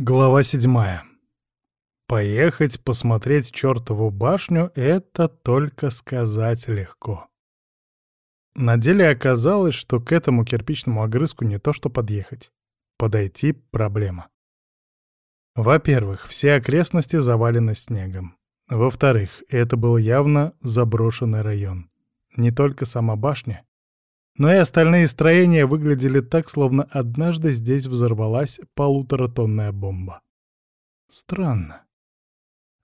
Глава седьмая. Поехать посмотреть чертову башню — это только сказать легко. На деле оказалось, что к этому кирпичному огрызку не то что подъехать. Подойти — проблема. Во-первых, все окрестности завалены снегом. Во-вторых, это был явно заброшенный район. Не только сама башня, но и остальные строения выглядели так, словно однажды здесь взорвалась полуторатонная бомба. Странно.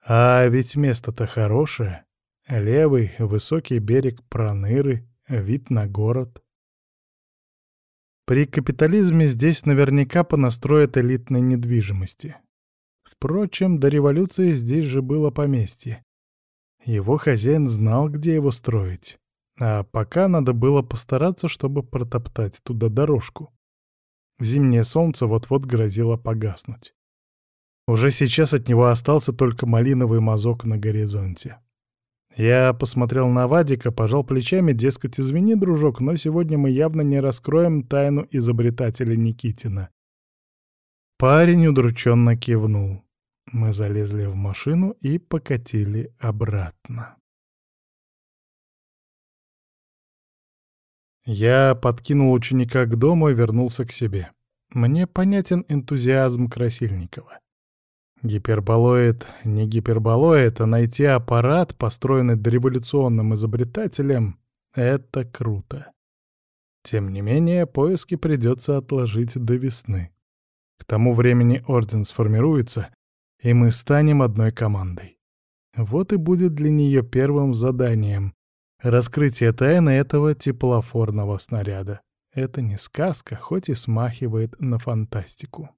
А ведь место-то хорошее. Левый, высокий берег Проныры, вид на город. При капитализме здесь наверняка понастроят элитной недвижимости. Впрочем, до революции здесь же было поместье. Его хозяин знал, где его строить. А пока надо было постараться, чтобы протоптать туда дорожку. Зимнее солнце вот-вот грозило погаснуть. Уже сейчас от него остался только малиновый мазок на горизонте. Я посмотрел на Вадика, пожал плечами, дескать, извини, дружок, но сегодня мы явно не раскроем тайну изобретателя Никитина. Парень удрученно кивнул. Мы залезли в машину и покатили обратно. Я подкинул ученика к дому и вернулся к себе. Мне понятен энтузиазм Красильникова. Гиперболоид не гиперболоид, а найти аппарат, построенный дореволюционным изобретателем — это круто. Тем не менее, поиски придется отложить до весны. К тому времени Орден сформируется, и мы станем одной командой. Вот и будет для нее первым заданием Раскрытие тайны этого теплофорного снаряда. Это не сказка, хоть и смахивает на фантастику.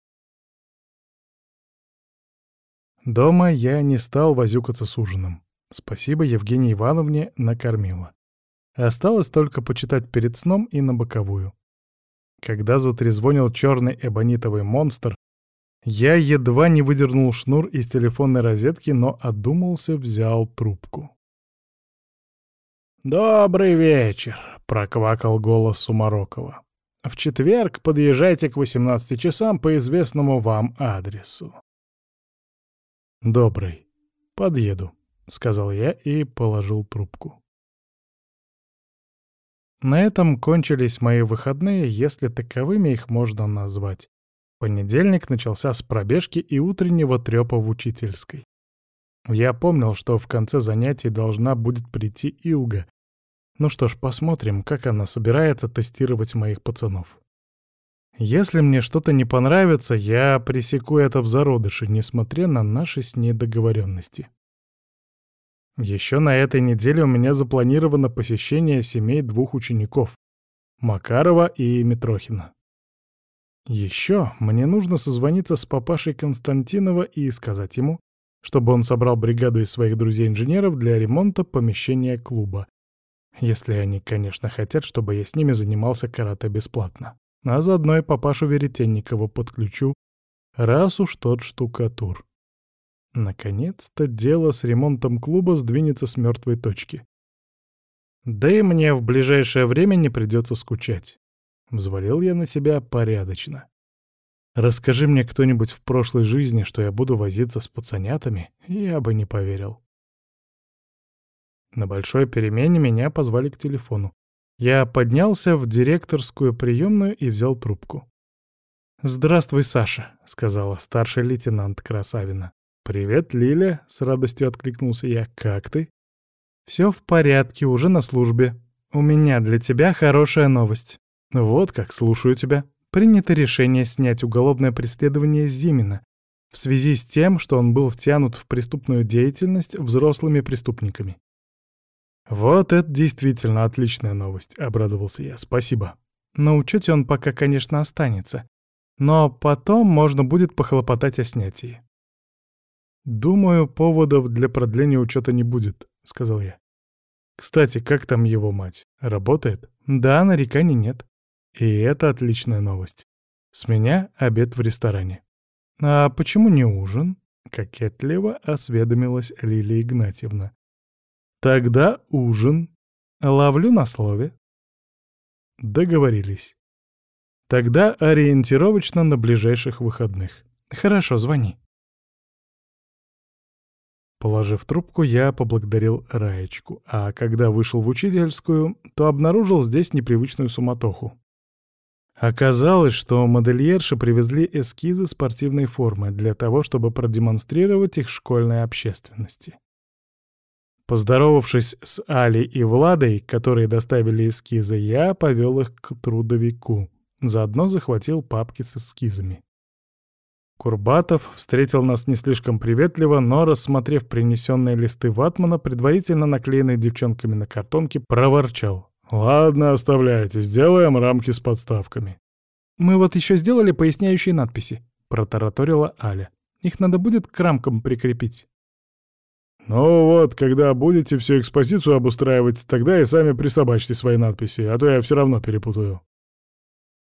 Дома я не стал возюкаться с ужином. Спасибо Евгении Ивановне накормила. Осталось только почитать перед сном и на боковую. Когда затрезвонил черный эбонитовый монстр, я едва не выдернул шнур из телефонной розетки, но одумался, взял трубку. «Добрый вечер», — проквакал голос Сумарокова. «В четверг подъезжайте к 18 часам по известному вам адресу». «Добрый. Подъеду», — сказал я и положил трубку. На этом кончились мои выходные, если таковыми их можно назвать. Понедельник начался с пробежки и утреннего трёпа в учительской. Я помнил, что в конце занятий должна будет прийти Илга, ну что ж, посмотрим, как она собирается тестировать моих пацанов. Если мне что-то не понравится, я пресеку это в зародыше, несмотря на наши с ней договоренности. Еще на этой неделе у меня запланировано посещение семей двух учеников — Макарова и Митрохина. Еще мне нужно созвониться с папашей Константинова и сказать ему, чтобы он собрал бригаду из своих друзей-инженеров для ремонта помещения клуба, если они, конечно, хотят, чтобы я с ними занимался карате бесплатно. А заодно и папашу Веретенникова подключу, раз уж тот штукатур. Наконец-то дело с ремонтом клуба сдвинется с мертвой точки. Да и мне в ближайшее время не придется скучать. Взвалил я на себя порядочно. Расскажи мне кто-нибудь в прошлой жизни, что я буду возиться с пацанятами, я бы не поверил. На большой перемене меня позвали к телефону. Я поднялся в директорскую приемную и взял трубку. «Здравствуй, Саша», — сказала старший лейтенант Красавина. «Привет, Лиля», — с радостью откликнулся я. «Как ты?» «Все в порядке, уже на службе. У меня для тебя хорошая новость. Вот как, слушаю тебя. Принято решение снять уголовное преследование Зимина в связи с тем, что он был втянут в преступную деятельность взрослыми преступниками. «Вот это действительно отличная новость», — обрадовался я. «Спасибо. На учете он пока, конечно, останется. Но потом можно будет похлопотать о снятии». «Думаю, поводов для продления учета не будет», — сказал я. «Кстати, как там его мать? Работает?» «Да, нареканий нет». И это отличная новость. С меня обед в ресторане. «А почему не ужин?» — кокетливо осведомилась Лилия Игнатьевна. Тогда ужин. Ловлю на слове. Договорились. Тогда ориентировочно на ближайших выходных. Хорошо, звони. Положив трубку, я поблагодарил Раечку, а когда вышел в учительскую, то обнаружил здесь непривычную суматоху. Оказалось, что модельерши привезли эскизы спортивной формы для того, чтобы продемонстрировать их школьной общественности. Поздоровавшись с Али и Владой, которые доставили эскизы, я повел их к трудовику. Заодно захватил папки с эскизами. Курбатов встретил нас не слишком приветливо, но, рассмотрев принесенные листы ватмана, предварительно наклеенные девчонками на картонке, проворчал. «Ладно, оставляйте, сделаем рамки с подставками». «Мы вот еще сделали поясняющие надписи», — протараторила Аля. «Их надо будет к рамкам прикрепить». «Ну вот, когда будете всю экспозицию обустраивать, тогда и сами присобачьте свои надписи, а то я все равно перепутаю».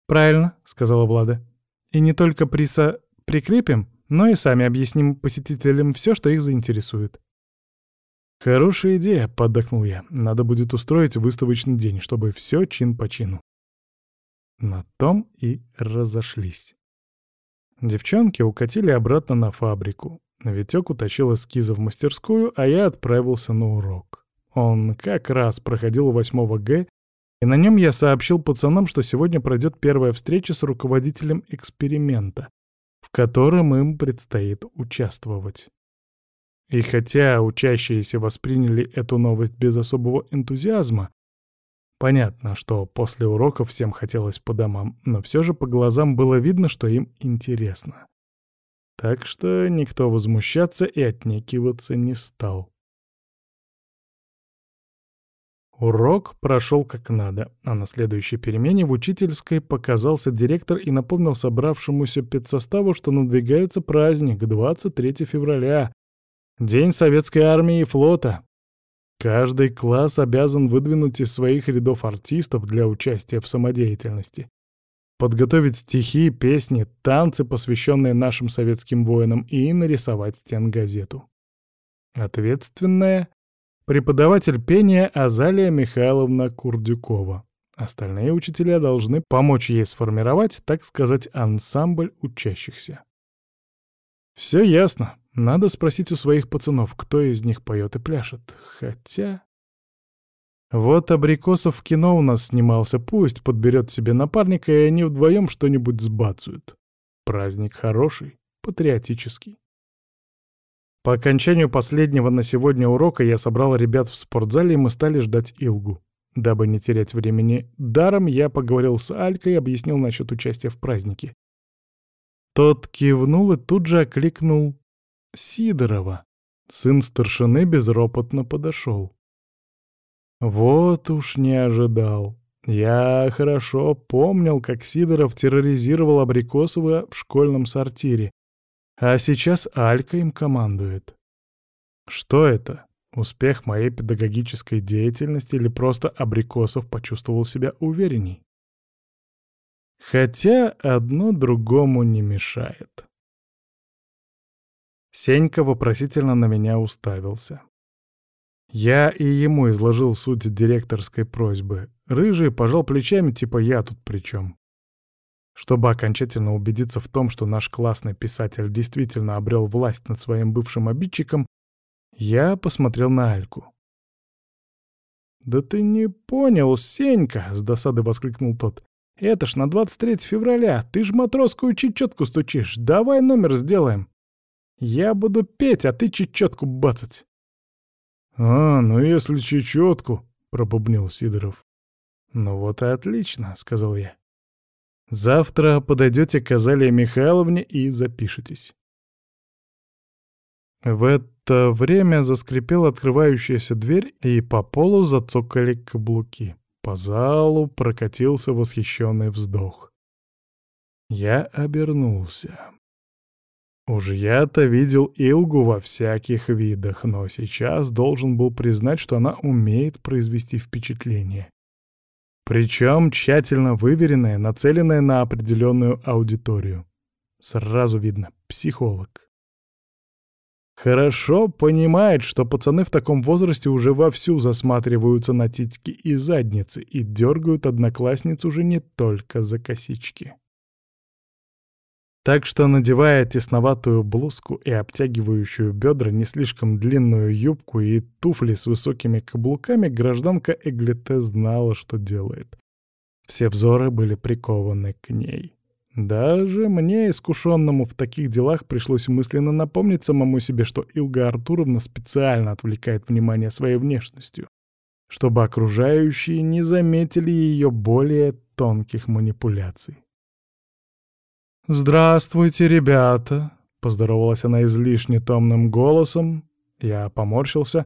«Правильно», — сказала Влада. «И не только приса прикрепим, но и сами объясним посетителям все, что их заинтересует». «Хорошая идея», — поддакнул я. «Надо будет устроить выставочный день, чтобы все чин по чину». На том и разошлись. Девчонки укатили обратно на фабрику. Витек утащил эскизы в мастерскую, а я отправился на урок. Он как раз проходил у 8 Г, и на нем я сообщил пацанам, что сегодня пройдет первая встреча с руководителем эксперимента, в котором им предстоит участвовать. И хотя учащиеся восприняли эту новость без особого энтузиазма, понятно, что после уроков всем хотелось по домам, но все же по глазам было видно, что им интересно. Так что никто возмущаться и отнекиваться не стал. Урок прошел как надо, а на следующей перемене в учительской показался директор и напомнил собравшемуся педсоставу, что надвигается праздник 23 февраля, День советской армии и флота. Каждый класс обязан выдвинуть из своих рядов артистов для участия в самодеятельности. Подготовить стихи, песни, танцы, посвященные нашим советским воинам, и нарисовать стенгазету. Ответственная — преподаватель пения Азалия Михайловна Курдюкова. Остальные учителя должны помочь ей сформировать, так сказать, ансамбль учащихся. Все ясно. Надо спросить у своих пацанов, кто из них поет и пляшет. Хотя... Вот Абрикосов в кино у нас снимался, пусть подберет себе напарника, и они вдвоем что-нибудь сбацают. Праздник хороший, патриотический. По окончанию последнего на сегодня урока я собрал ребят в спортзале, и мы стали ждать Илгу. Дабы не терять времени даром, я поговорил с Алькой и объяснил насчет участия в празднике. Тот кивнул и тут же окликнул Сидорова. Сын старшины безропотно подошел. Вот уж не ожидал. Я хорошо помнил, как Сидоров терроризировал Абрикосова в школьном сортире, а сейчас Алька им командует. Что это? Успех моей педагогической деятельности или просто Абрикосов почувствовал себя уверенней? Хотя одно другому не мешает. Сенька вопросительно на меня уставился. Я и ему изложил суть директорской просьбы. Рыжий пожал плечами, типа «я тут при чем?». Чтобы окончательно убедиться в том, что наш классный писатель действительно обрел власть над своим бывшим обидчиком, я посмотрел на Альку. «Да ты не понял, Сенька!» — с досады воскликнул тот. «Это ж на 23 февраля, ты ж матросскую чечетку стучишь, давай номер сделаем!» Я буду петь, а ты чечетку бацать. «А, ну если чечетку», — пробубнил Сидоров. «Ну вот и отлично», — сказал я. «Завтра подойдете к Азалии Михайловне и запишитесь». В это время заскрипела открывающаяся дверь, и по полу зацокали каблуки. По залу прокатился восхищенный вздох. Я обернулся. Уж я-то видел Илгу во всяких видах, но сейчас должен был признать, что она умеет произвести впечатление. Причем тщательно выверенное, нацеленное на определенную аудиторию. Сразу видно — психолог. Хорошо понимает, что пацаны в таком возрасте уже вовсю засматриваются на титьки и задницы и дергают одноклассниц уже не только за косички. Так что, надевая тесноватую блузку и обтягивающую бедра не слишком длинную юбку и туфли с высокими каблуками, гражданка Эглите знала, что делает. Все взоры были прикованы к ней. Даже мне, искушенному в таких делах, пришлось мысленно напомнить самому себе, что Илга Артуровна специально отвлекает внимание своей внешностью, чтобы окружающие не заметили ее более тонких манипуляций. «Здравствуйте, ребята!» — поздоровалась она излишне томным голосом. Я поморщился,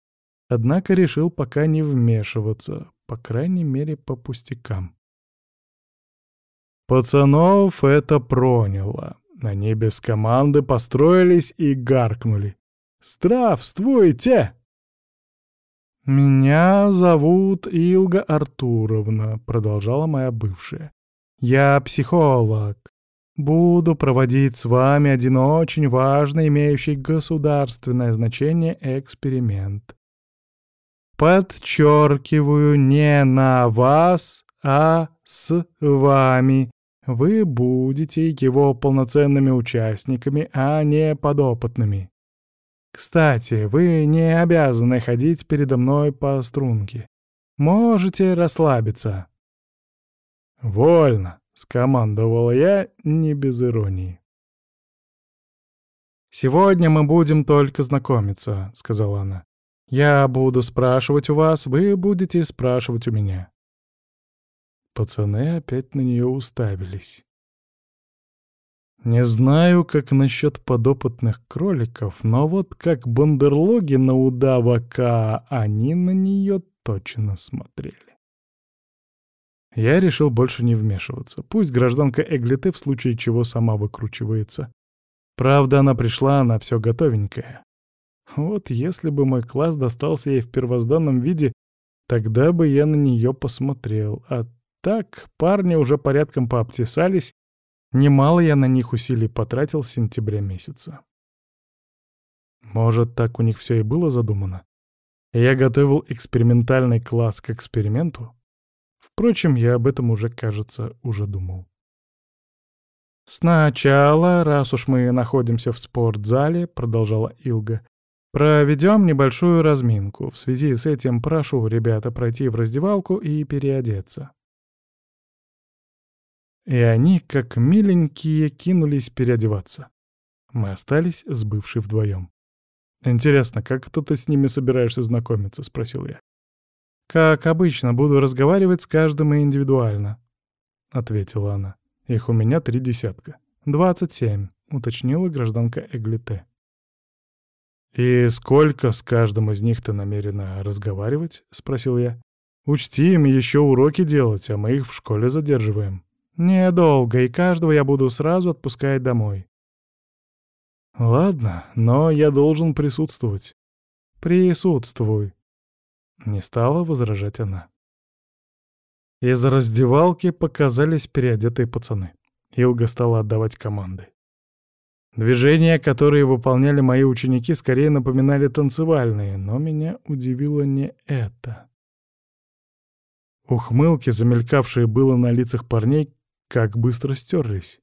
однако решил пока не вмешиваться, по крайней мере, по пустякам. Пацанов это проняло. Они без команды построились и гаркнули. «Здравствуйте!» «Меня зовут Илга Артуровна», — продолжала моя бывшая. «Я психолог. Буду проводить с вами один очень важный, имеющий государственное значение эксперимент. Подчеркиваю, не на вас, а с вами. Вы будете его полноценными участниками, а не подопытными. Кстати, вы не обязаны ходить передо мной по струнке. Можете расслабиться. «Вольно», — скомандовал я, не без иронии. «Сегодня мы будем только знакомиться», — сказала она. «Я буду спрашивать у вас, вы будете спрашивать у меня. Пацаны опять на нее уставились. Не знаю, как насчет подопытных кроликов, но вот как бандерлоги на удава они на нее точно смотрели. Я решил больше не вмешиваться. Пусть гражданка Эглите в случае чего сама выкручивается. Правда, она пришла, она все готовенькая. Вот если бы мой класс достался ей в первозданном виде, тогда бы я на нее посмотрел, а так, парни уже порядком пообтесались, немало я на них усилий потратил с сентября месяца. Может, так у них все и было задумано? Я готовил экспериментальный класс к эксперименту? Впрочем, я об этом уже, кажется, уже думал. «Сначала, раз уж мы находимся в спортзале», — продолжала Илга, — «проведем небольшую разминку. В связи с этим прошу ребята пройти в раздевалку и переодеться». И они, как миленькие, кинулись переодеваться. Мы остались с бывшей вдвоем. «Интересно, как это ты с ними собираешься знакомиться?» — спросил я. «Как обычно, буду разговаривать с каждым индивидуально», — ответила она. «Их у меня три десятка. Двадцать семь», — уточнила гражданка Эглите. «И сколько с каждым из них ты намерена разговаривать?» — спросил я. «Учти им еще уроки делать, а мы их в школе задерживаем». Недолго, и каждого я буду сразу отпускать домой. Ладно, но я должен присутствовать. Присутствуй. Не стала возражать она. Из раздевалки показались переодетые пацаны. Илга стала отдавать команды. Движения, которые выполняли мои ученики, скорее напоминали танцевальные, но меня удивило не это. Ухмылки, замелькавшие было на лицах парней, как быстро стерлись.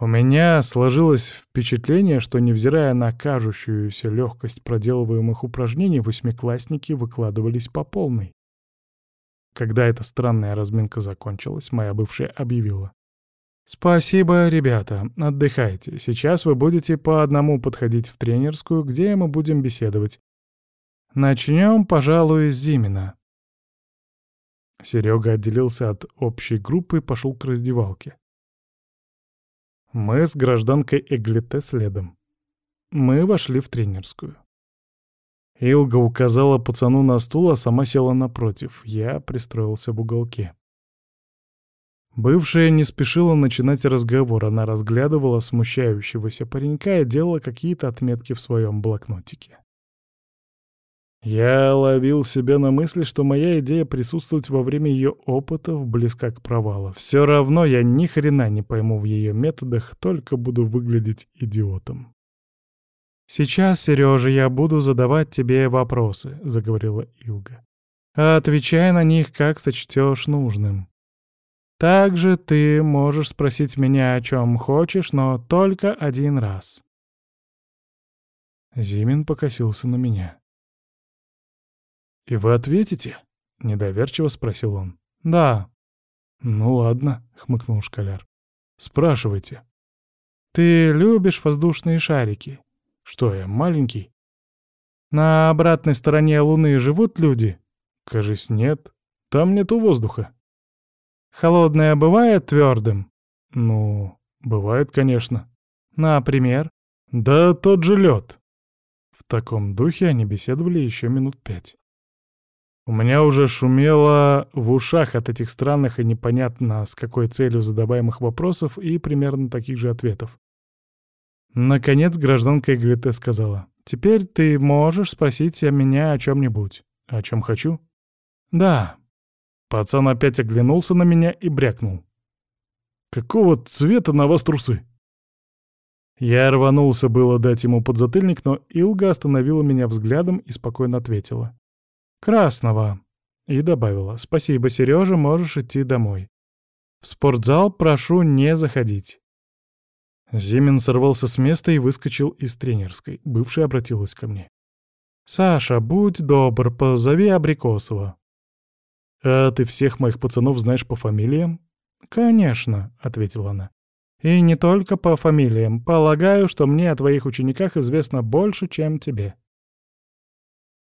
У меня сложилось впечатление, что, невзирая на кажущуюся легкость проделываемых упражнений, восьмиклассники выкладывались по полной. Когда эта странная разминка закончилась, моя бывшая объявила. «Спасибо, ребята, отдыхайте. Сейчас вы будете по одному подходить в тренерскую, где мы будем беседовать. Начнем, пожалуй, с Зимина. Серега отделился от общей группы и пошел к раздевалке. Мы с гражданкой Эглите следом. Мы вошли в тренерскую. Илга указала пацану на стул, а сама села напротив. Я пристроился в уголке. Бывшая не спешила начинать разговор, она разглядывала смущающегося паренька и делала какие-то отметки в своем блокнотике. Я ловил себя на мысли, что моя идея присутствовать во время ее опытов близка к провалу. Все равно я ни хрена не пойму в ее методах, только буду выглядеть идиотом. «Сейчас, Сережа, я буду задавать тебе вопросы», — заговорила Илга. «А отвечай на них, как сочтешь нужным. Также ты можешь спросить меня о чем хочешь, но только один раз. Зимин покосился на меня. «И вы ответите?» — недоверчиво спросил он. «Да». «Ну ладно», — хмыкнул школяр. «Спрашивайте». «Ты любишь воздушные шарики?» «Что я, маленький?» «На обратной стороне Луны живут люди?» «Кажись, нет. Там нету воздуха». «Холодное бывает твердым?» «Ну, бывает, конечно». «Например?» «Да тот же лед. В таком духе они беседовали еще минут пять. У меня уже шумело в ушах от этих странных и непонятно с какой целью задаваемых вопросов и примерно таких же ответов. Наконец гражданка Эглите сказала, «Теперь ты можешь спросить меня о чем-нибудь. О чем хочу?» «Да». Пацан опять оглянулся на меня и брякнул. «Какого цвета на вас трусы?» Я рванулся было дать ему подзатыльник, но Илга остановила меня взглядом и спокойно ответила. «Красного». И добавила. «Спасибо, Сережа, можешь идти домой. В спортзал прошу не заходить». Зимин сорвался с места и выскочил из тренерской. Бывшая обратилась ко мне. «Саша, будь добр, позови Абрикосова». «А ты всех моих пацанов знаешь по фамилиям?» «Конечно», — ответила она. И не только по фамилиям. Полагаю, что мне о твоих учениках известно больше, чем тебе.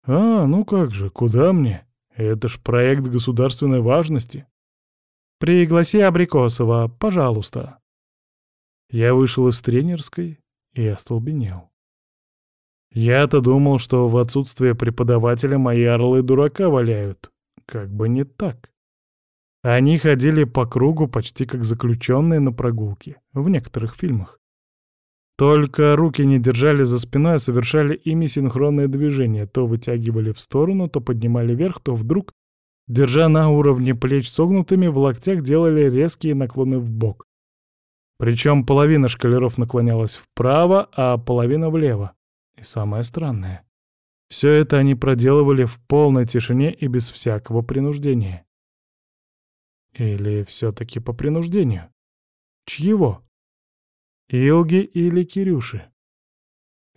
А, ну как же, куда мне? Это ж проект государственной важности. Пригласи Абрикосова, пожалуйста. Я вышел из тренерской и остолбенел. Я-то думал, что в отсутствие преподавателя мои орлы дурака валяют. Как бы не так. Они ходили по кругу почти как заключенные на прогулке, в некоторых фильмах. Только руки не держали за спиной, а совершали ими синхронные движения, то вытягивали в сторону, то поднимали вверх, то вдруг, держа на уровне плеч согнутыми, в локтях делали резкие наклоны в бок. Причем половина шкалеров наклонялась вправо, а половина влево. И самое странное. Все это они проделывали в полной тишине и без всякого принуждения. Или все-таки по принуждению? Чьего? Илги или Кирюши?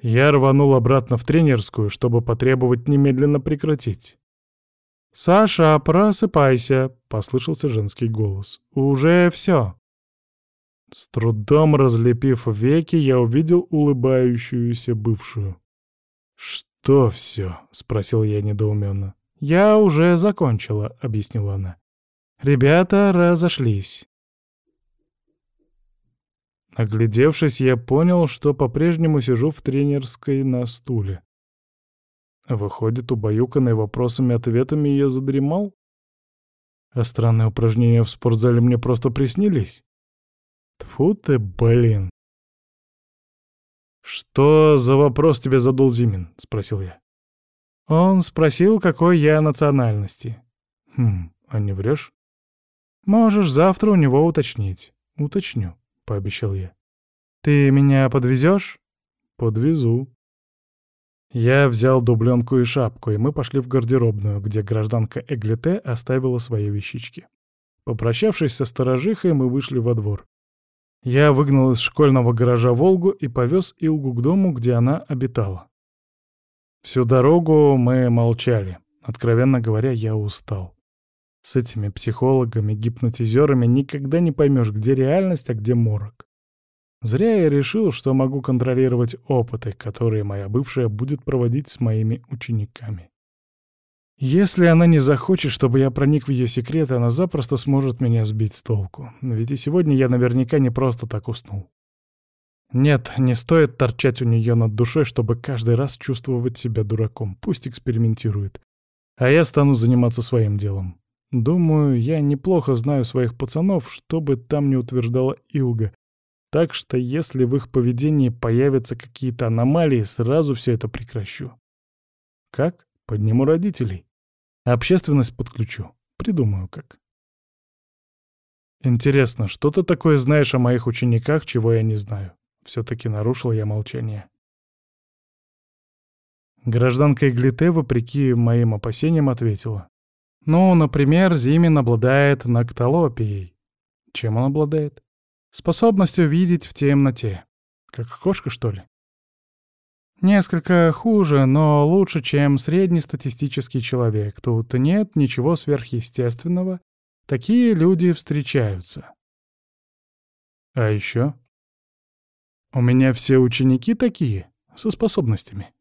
Я рванул обратно в тренерскую, чтобы потребовать немедленно прекратить. «Саша, просыпайся!» — послышался женский голос. «Уже все!» С трудом разлепив веки, я увидел улыбающуюся бывшую. «Что все?» — спросил я недоуменно. «Я уже закончила», — объяснила она. Ребята разошлись. Оглядевшись, я понял, что по-прежнему сижу в тренерской на стуле. Выходит, убаюканный вопросами-ответами я задремал? А странные упражнения в спортзале мне просто приснились? Тфу ты, блин. «Что за вопрос тебе задал Зимин?» — спросил я. Он спросил, какой я национальности. «Хм, а не врешь?» Можешь завтра у него уточнить. Уточню, пообещал я. Ты меня подвезешь? Подвезу. Я взял дубленку и шапку, и мы пошли в гардеробную, где гражданка Эглите оставила свои вещички. Попрощавшись со сторожихой, мы вышли во двор. Я выгнал из школьного гаража «Волгу» и повез Илгу к дому, где она обитала. Всю дорогу мы молчали. Откровенно говоря, я устал. С этими психологами, гипнотизерами никогда не поймешь, где реальность, а где морок. Зря я решил, что могу контролировать опыты, которые моя бывшая будет проводить с моими учениками. Если она не захочет, чтобы я проник в ее секреты, она запросто сможет меня сбить с толку. Ведь и сегодня я наверняка не просто так уснул. Нет, не стоит торчать у нее над душой, чтобы каждый раз чувствовать себя дураком. Пусть экспериментирует. А я стану заниматься своим делом. Думаю, я неплохо знаю своих пацанов, что бы там ни утверждала Илга. Так что если в их поведении появятся какие-то аномалии, сразу все это прекращу. Как? Подниму родителей. Общественность подключу. Придумаю как. Интересно, что ты такое знаешь о моих учениках, чего я не знаю? Все-таки нарушил я молчание. Гражданка Иглите, вопреки моим опасениям, ответила. Ну, например, Зимин обладает нактолопией. Чем он обладает? Способностью видеть в темноте. Как кошка, что ли? Несколько хуже, но лучше, чем среднестатистический человек. Тут нет ничего сверхъестественного. Такие люди встречаются. А еще? У меня все ученики такие, со способностями.